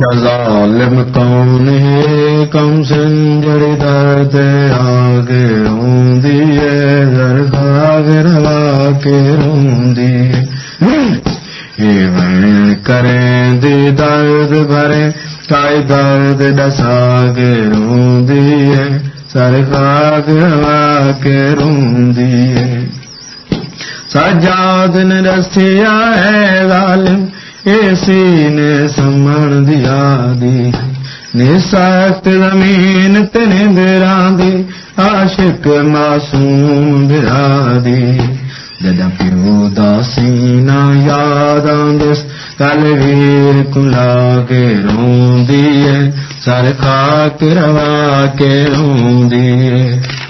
ظالم کون ہے؟ کم سنجر درد آگے روندی ہے درخواگ روا کے روندی ہے۔ بین کریں دی درد بھرے، کائی درد ڈسا کے روندی ہے، سر خاگ روا کے روندی ہے۔ سجاد نے رسیا ہے ظالم اسی نے سمن دیا دی نے سخت زمین تنے برا دی عاشق معصوم برا دی جدا پیو دا سینا یاد آندس کل ویر کلا کے رون دیے سر خاک روا کے رون دیے